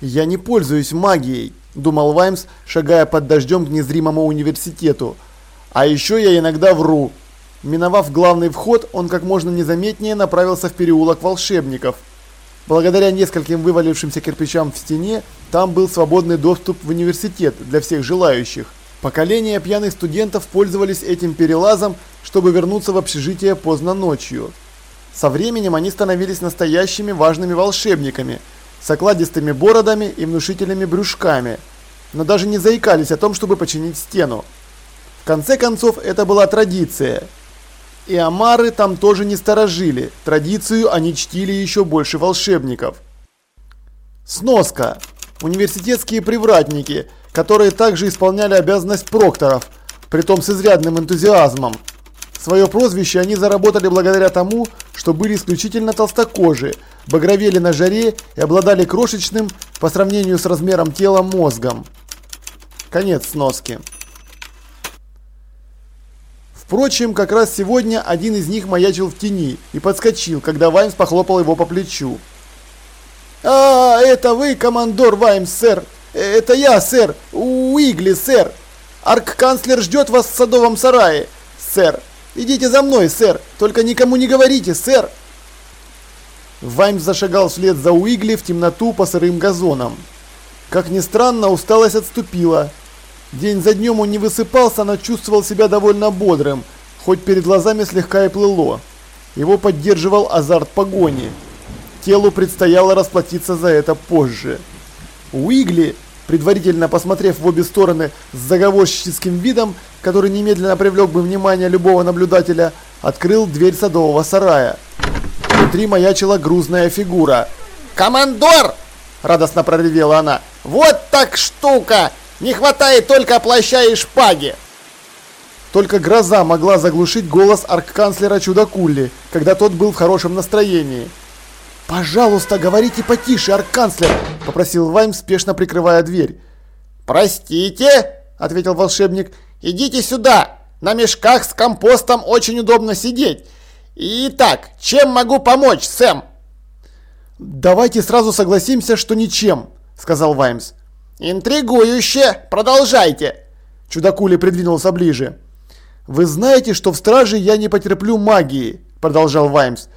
«Я не пользуюсь магией», – думал Ваймс, шагая под дождем к незримому университету. «А еще я иногда вру». Миновав главный вход, он как можно незаметнее направился в переулок волшебников. Благодаря нескольким вывалившимся кирпичам в стене, там был свободный доступ в университет для всех желающих. Поколения пьяных студентов пользовались этим перелазом, чтобы вернуться в общежитие поздно ночью. Со временем они становились настоящими важными волшебниками – с окладистыми бородами и внушительными брюшками, но даже не заикались о том, чтобы починить стену. В конце концов, это была традиция. И амары там тоже не сторожили, традицию они чтили еще больше волшебников. Сноска. Университетские привратники, которые также исполняли обязанность прокторов, притом с изрядным энтузиазмом. Свое прозвище они заработали благодаря тому, что были исключительно толстокожие, багровели на жаре и обладали крошечным по сравнению с размером тела мозгом. Конец сноски. Впрочем, как раз сегодня один из них маячил в тени и подскочил, когда Ваймс похлопал его по плечу. «А, это вы, командор Ваймс, сэр! Это я, сэр! Уигли, сэр! Арк-канцлер ждет вас в садовом сарае, сэр! Идите за мной, сэр! Только никому не говорите, сэр!» Ваймс зашагал вслед за Уигли в темноту по сырым газонам. Как ни странно, усталость отступила. День за днем он не высыпался, но чувствовал себя довольно бодрым, хоть перед глазами слегка и плыло. Его поддерживал азарт погони. Телу предстояло расплатиться за это позже. Уигли предварительно посмотрев в обе стороны с заговорщическим видом, который немедленно привлек бы внимание любого наблюдателя, открыл дверь садового сарая. Внутри маячила грузная фигура. «Командор!» – радостно проревела она. «Вот так штука! Не хватает только плаща и шпаги!» Только гроза могла заглушить голос арк-канцлера Чудакулли, когда тот был в хорошем настроении. «Пожалуйста, говорите потише, арк-канцлер!» – попросил Вайм, спешно прикрывая дверь. «Простите!» – ответил волшебник. «Идите сюда! На мешках с компостом очень удобно сидеть. Итак, чем могу помочь, Сэм?» «Давайте сразу согласимся, что ничем», – сказал Ваймс. «Интригующе! Продолжайте!» Чудакули придвинулся ближе. «Вы знаете, что в страже я не потерплю магии», – продолжал Ваймс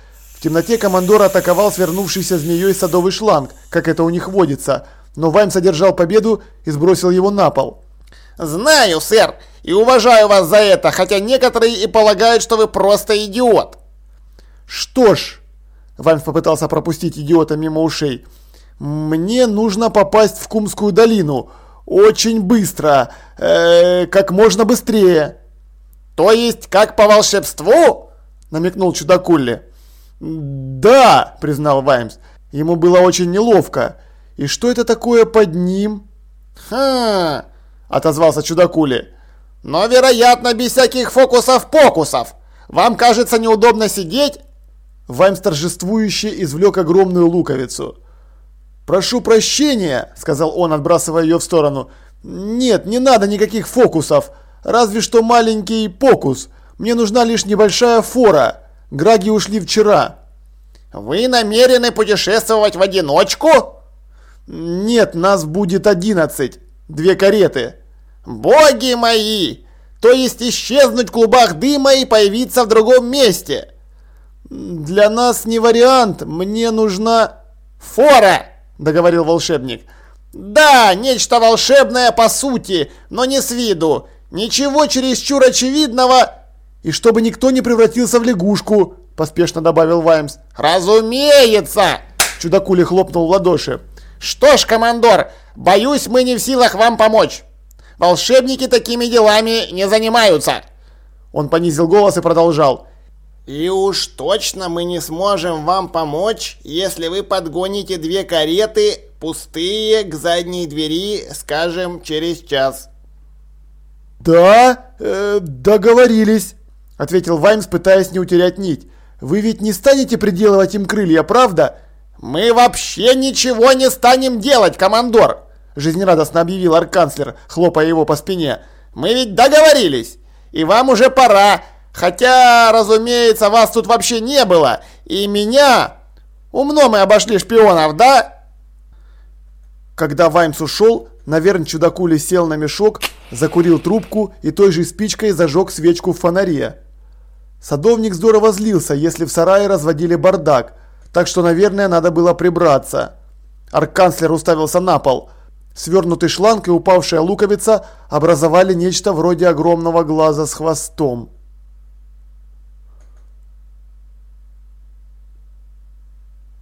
темноте командор атаковал свернувшийся змеей садовый шланг, как это у них водится, но Вайм содержал победу и сбросил его на пол. «Знаю, сэр, и уважаю вас за это, хотя некоторые и полагают, что вы просто идиот». «Что ж», Вайм попытался пропустить идиота мимо ушей, «мне нужно попасть в Кумскую долину. Очень быстро, э, как можно быстрее». «То есть, как по волшебству?» намекнул чудакулли. «Да», – признал Ваймс. Ему было очень неловко. «И что это такое под ним?» «Хм...» – отозвался чудакули. «Но, вероятно, без всяких фокусов-покусов. Вам кажется неудобно сидеть?» Ваймс торжествующе извлек огромную луковицу. «Прошу прощения», – сказал он, отбрасывая ее в сторону. «Нет, не надо никаких фокусов. Разве что маленький покус. Мне нужна лишь небольшая фора». Граги ушли вчера. Вы намерены путешествовать в одиночку? Нет, нас будет одиннадцать. Две кареты. Боги мои! То есть исчезнуть в клубах дыма и появиться в другом месте? Для нас не вариант. Мне нужна... Фора, договорил волшебник. Да, нечто волшебное по сути, но не с виду. Ничего чересчур очевидного «И чтобы никто не превратился в лягушку», – поспешно добавил Ваймс. «Разумеется!» – чудакули хлопнул в ладоши. «Что ж, командор, боюсь, мы не в силах вам помочь. Волшебники такими делами не занимаются». Он понизил голос и продолжал. «И уж точно мы не сможем вам помочь, если вы подгоните две кареты, пустые, к задней двери, скажем, через час». «Да, э, договорились» ответил Ваймс, пытаясь не утерять нить. «Вы ведь не станете приделывать им крылья, правда?» «Мы вообще ничего не станем делать, командор!» Жизнерадостно объявил арканцлер, хлопая его по спине. «Мы ведь договорились! И вам уже пора! Хотя, разумеется, вас тут вообще не было! И меня! Умно мы обошли шпионов, да?» Когда Ваймс ушел, наверное, чудакули сел на мешок, закурил трубку и той же спичкой зажег свечку в фонаре. Садовник здорово злился, если в сарае разводили бардак, так что, наверное, надо было прибраться. Арканцлер уставился на пол. Свернутый шланг и упавшая луковица образовали нечто вроде огромного глаза с хвостом.